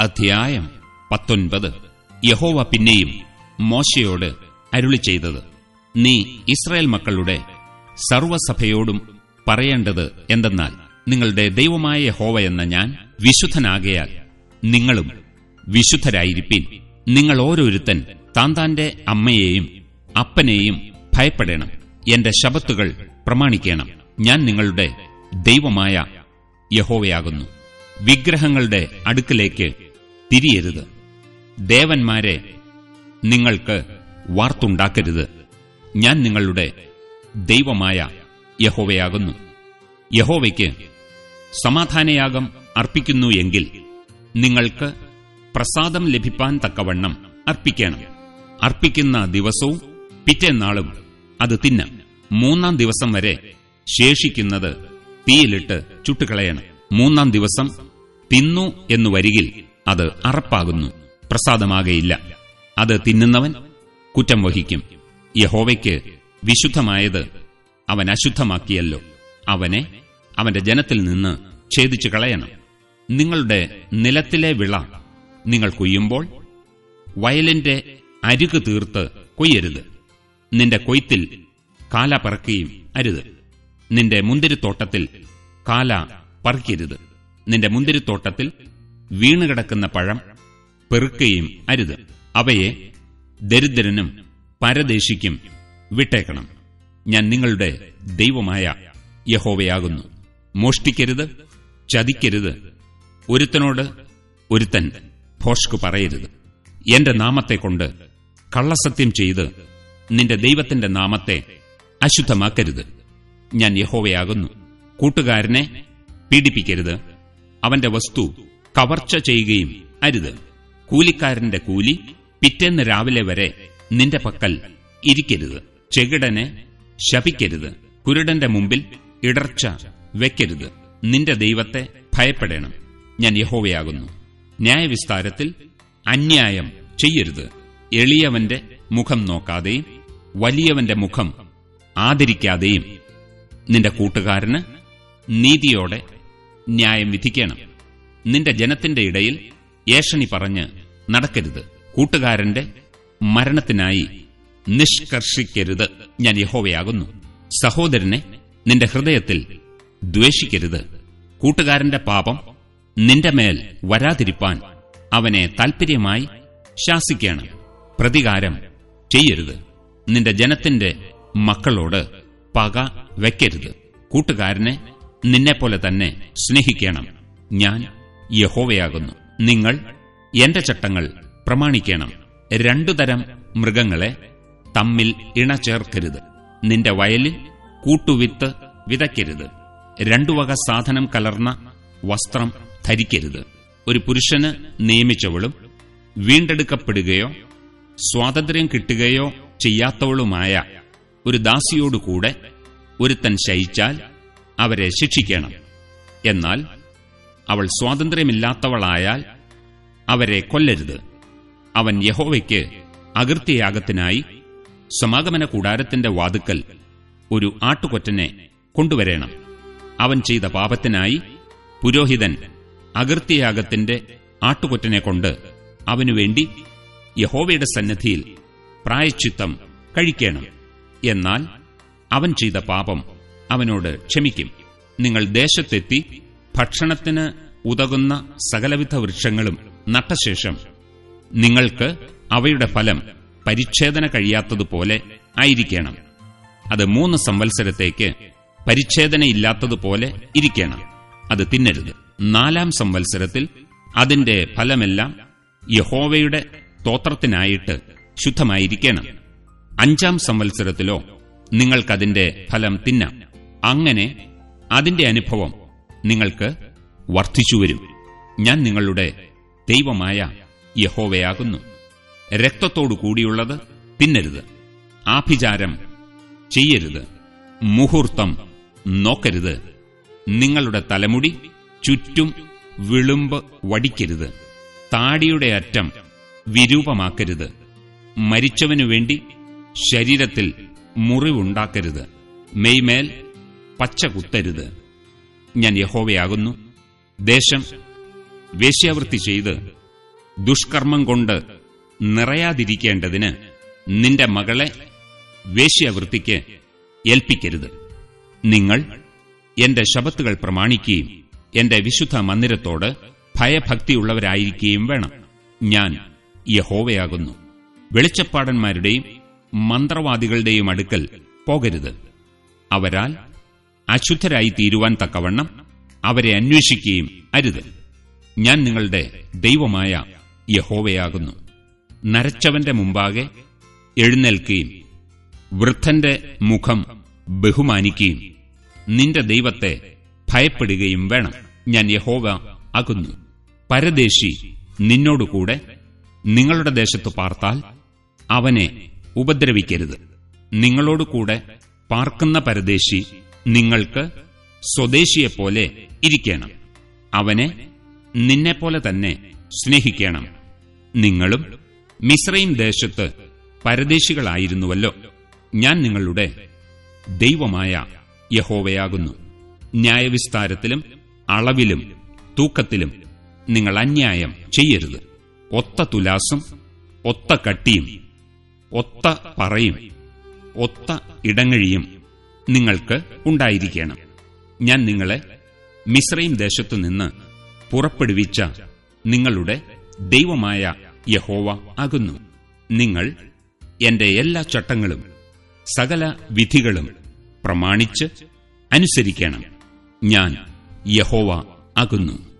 അധ്യായം പത്തൊൻപത്. യഹോവ പിന്നെയും മോശയോട് അരുളി ചെയ്തത് നീ ഇസ്രായേൽ മക്കളുടെ സർവസഭയോടും പറയേണ്ടത് എന്തെന്നാൽ നിങ്ങളുടെ ദൈവമായ യഹോവ എന്ന ഞാൻ വിശുദ്ധനാകയാൽ നിങ്ങളും വിശുദ്ധരായിരിപ്പിൻ. നിങ്ങൾ ഓരോരുത്തൻ താൻ താന്റെ അമ്മയെയും അപ്പനെയും ഭയപ്പെടണം. എന്റെ ശബത്തുകൾ പ്രമാണിക്കണം. ഞാൻ നിങ്ങളുടെ ദൈവമായ യഹോവയാകുന്നു. വിഗ്രഹങ്ങളുടെ അടുക്കിലേക്ക് തിരിയരുത്. ദേവന്മാരെ നിങ്ങൾക്ക് വാർത്തുണ്ടാക്കരുത്. ഞാൻ നിങ്ങളുടെ ദൈവമായ യഹോവയാകുന്നു. യഹോവയ്ക്ക് സമാധാനയാഗം അർപ്പിക്കുന്നു എങ്കിൽ നിങ്ങൾക്ക് പ്രസാദം ലഭിപ്പാൻ തക്കവണ്ണം അർപ്പിക്കണം. അർപ്പിക്കുന്ന ദിവസവും പിറ്റേന്നാളും അത് തിന്നാം. മൂന്നാം ദിവസം വരെ ശേഷിക്കുന്നത് തീയിലിട്ട് ചുട്ടുകളയണം. മൂന്നാം ദിവസം തിന്നു എന്നു വരികിൽ അത് അറപ്പാകുന്നു. പ്രസാദമാകയില്ല. അത് തിന്നുന്നവൻ കുറ്റം വഹിക്കും. യഹോവയ്ക്ക് വിശുദ്ധമായത് അവൻ അശുദ്ധമാക്കിയല്ലോ. അവനെ അവന്റെ ജനത്തിൽ നിന്ന് ഛേദിച്ചു കളയണം. നിങ്ങളുടെ നിലത്തിലെ വിള നിങ്ങൾ കൊയ്യുമ്പോൾ വയലിന്റെ അരുക് തീർത്ത് കൊയ്യരുത്. നിന്റെ കൊയ്ത്തിൽ കാല പറക്കുകയും അരുത്. നിന്റെ മുന്തിരിത്തോട്ടത്തിൽ കാല പറിക്കരുത്. നിന്റെ മുന്തിരിത്തോട്ടത്തിൽ വീണുകിടക്കുന്ന പഴം പെറുക്കുകയും അരുത്. അവയെ ദരിദ്രനും പരദേശിക്കും വിട്ടേക്കണം. ഞാൻ നിങ്ങളുടെ ദൈവമായ യഹോവയാകുന്നു. മോഷ്ടിക്കരുത് ചതിക്കരുത്. ഒരുത്തനോട് ഒരുത്തൻ ഭോഷ്കു പറയരുത്. എന്റെ നാമത്തെക്കൊണ്ട് കള്ളസത്യം ചെയ്ത് നിന്റെ ദൈവത്തിന്റെ നാമത്തെ അശുദ്ധമാക്കരുത്. ഞാൻ യഹോവയാകുന്നു. കൂട്ടുകാരനെ പീഡിപ്പിക്കരുത്. അവന്റെ വസ്തു കവർച്ച ചെയ്യുകയും അരുത്. കൂലിക്കാരന്റെ കൂലി പിറ്റേന്ന് രാവിലെ വരെ നിന്റെ പക്കൽ ഇരിക്കരുത്. ചെകിടനെ ശപിക്കരുത്. കുരുടന്റെ മുമ്പിൽ ഇടർച്ച വെക്കരുത്. നിന്റെ ദൈവത്തെ ഭയപ്പെടണം. ഞാൻ യഹോവയാകുന്നു. ന്യായവിസ്താരത്തിൽ അന്യായം ചെയ്യരുത്. എളിയവന്റെ മുഖം നോക്കാതെയും വലിയവന്റെ മുഖം ആദരിക്കാതെയും നിന്റെ കൂട്ടുകാരന് നീതിയോടെ ന്യായം വിധിക്കണം. നിന്റെ ജനത്തിന്റെ ഇടയിൽ ഏഷണി പറഞ്ഞ് നടക്കരുത്. കൂട്ടുകാരന്റെ മരണത്തിനായി നിഷ്കർഷിക്കരുത്. ഞാൻ യഹോവയാകുന്നു. സഹോദരനെ നിന്റെ ഹൃദയത്തിൽ ദ്വേഷിക്കരുത്. കൂട്ടുകാരന്റെ പാപം നിന്റെ മേൽ വരാതിരിപ്പാൻ അവനെ താൽപ്പര്യമായി ശാസിക്കണം. പ്രതികാരം ചെയ്യരുത്. നിന്റെ ജനത്തിന്റെ മക്കളോട് പക വയ്ക്കരുത് കൂട്ടുകാരനെ നിന്നെപ്പോലെ തന്നെ സ്നേഹിക്കണം. ഞാൻ യഹോവയാകുന്നു. നിങ്ങൾ എന്റെ ചട്ടങ്ങൾ പ്രമാണിക്കണം. രണ്ടു തരം മൃഗങ്ങളെ തമ്മിൽ ഇണചേർക്കരുത്. നിന്റെ വയലിൽ കൂട്ടുവിത്ത് വിതയ്ക്കരുത്. രണ്ടു വക സാധനം കലർന്ന വസ്ത്രം ധരിക്കരുത്. ഒരു പുരുഷന് നിയമിച്ചവളും വീണ്ടെടുക്കപ്പെടുകയോ സ്വാതന്ത്ര്യം കിട്ടുകയോ ചെയ്യാത്തവളുമായ ഒരു ദാസിയോടുകൂടെ ഒരുത്തൻ ശയിച്ചാൽ അവരെ ശിക്ഷിക്കണം. എന്നാൽ അവൾ സ്വാതന്ത്ര്യമില്ലാത്തവളായാൽ അവരെ കൊല്ലരുത്. അവൻ യഹോവയ്ക്ക് അകൃത്യയാഗത്തിനായി സമാഗമന കൂടാരത്തിന്റെ വാതുക്കൽ ഒരു ആട്ടുകൊറ്റനെ കൊണ്ടുവരേണം. അവൻ ചെയ്ത പാപത്തിനായി പുരോഹിതൻ അകൃത്യയാഗത്തിന്റെ ആട്ടുകൊറ്റനെ കൊണ്ട് അവനുവേണ്ടി യഹോവയുടെ സന്നദ്ധിയിൽ പ്രായച്ചിത്തം കഴിക്കണം. എന്നാൽ അവൻ ചെയ്ത പാപം അവനോട് ക്ഷമിക്കും. നിങ്ങൾ ദേശത്തെത്തി ഭക്ഷണത്തിന് ഉതകുന്ന സകലവിധ വൃക്ഷങ്ങളും നട്ടശേഷം നിങ്ങൾക്ക് അവയുടെ ഫലം പരിച്ഛേദന കഴിയാത്തതുപോലെ ആയിരിക്കണം. അത് മൂന്ന് സംവത്സരത്തേക്ക് പരിച്ഛേദനയില്ലാത്തതുപോലെ ഇരിക്കണം. അത് തിന്നരുത്. നാലാം സംവത്സരത്തിൽ അതിന്റെ ഫലമെല്ലാം യഹോവയുടെ തോത്രത്തിനായിട്ട് ശുദ്ധമായിരിക്കണം. അഞ്ചാം സംവത്സരത്തിലോ നിങ്ങൾക്കതിന്റെ ഫലം തിന്നാം. അങ്ങനെ അതിന്റെ അനുഭവം നിങ്ങൾക്ക് വർദ്ധിച്ചുവരും. ഞാൻ നിങ്ങളുടെ ദൈവമായ യഹോവയാകുന്നു. രക്തത്തോടു കൂടിയുള്ളത് തിന്നരുത്. ആഭിചാരം ചെയ്യരുത്. മുഹൂർത്തം നോക്കരുത്. നിങ്ങളുടെ തലമുടി ചുറ്റും വിളുമ്പ് വടിക്കരുത്. താടിയുടെ അറ്റം വിരൂപമാക്കരുത്. മരിച്ചവനു വേണ്ടി ശരീരത്തിൽ മുറിവുണ്ടാക്കരുത്. മെയ്മേൽ പച്ച കുത്തരുത്. ഞാൻ യഹോവയാകുന്നു. ദേശം വേശ്യാവൃത്തി ചെയ്ത് ദുഷ്കർമ്മം കൊണ്ട് നിറയാതിരിക്കേണ്ടതിന് നിന്റെ മകളെ വേശ്യാവൃത്തിക്ക് ഏൽപ്പിക്കരുത്. നിങ്ങൾ എന്റെ ശബത്തുകൾ പ്രമാണിക്കുകയും എന്റെ വിശുദ്ധ മന്ദിരത്തോട് ഭയഭക്തിയുള്ളവരായിരിക്കുകയും വേണം. ഞാൻ യഹോവയാകുന്നു. വെളിച്ചപ്പാടന്മാരുടെയും മന്ത്രവാദികളുടെയും അടുക്കൽ പോകരുത്. അവരാൽ അശുദ്ധരായി തീരുവാൻ തക്കവണ്ണം അവരെ അന്വേഷിക്കുകയും അരുത്. ഞാൻ നിങ്ങളുടെ ദൈവമായ യഹോവയാകുന്നു. നരച്ചവന്റെ മുമ്പാകെ എഴുന്നേൽക്കുകയും വൃദ്ധന്റെ മുഖം ബഹുമാനിക്കുകയും നിന്റെ ദൈവത്തെ ഭയപ്പെടുകയും വേണം. ഞാൻ യഹോവ ആകുന്നു. പരദേശി നിന്നോടുകൂടെ നിങ്ങളുടെ ദേശത്തു പാർത്താൽ അവനെ ഉപദ്രവിക്കരുത്. നിങ്ങളോടുകൂടെ പാർക്കുന്ന പരദേശി നിങ്ങൾക്ക് സ്വദേശിയെപ്പോലെ ഇരിക്കണം. അവനെ നിന്നെപ്പോലെ തന്നെ സ്നേഹിക്കണം. നിങ്ങളും മിശ്രയും ദേശത്ത് പരദേശികളായിരുന്നുവല്ലോ. ഞാൻ നിങ്ങളുടെ ദൈവമായ യഹോവയാകുന്നു. ന്യായവിസ്താരത്തിലും അളവിലും തൂക്കത്തിലും നിങ്ങൾ അന്യായം ചെയ്യരുത്. ഒത്ത തുലാസും ഒത്ത കട്ടിയും ഒത്ത പറയും ഒത്ത ഇടങ്ങഴിയും നിങ്ങൾക്ക് ഉണ്ടായിരിക്കണം. ഞാൻ നിങ്ങളെ മിസ്രയീം ദേശത്തു നിന്ന് പുറപ്പെടുവിച്ച നിങ്ങളുടെ ദൈവമായ യഹോവ ആകുന്നു. നിങ്ങൾ എന്റെ എല്ലാ ചട്ടങ്ങളും സകല വിധികളും പ്രമാണിച്ച് അനുസരിക്കണം. ഞാൻ യഹോവ ആകുന്നു.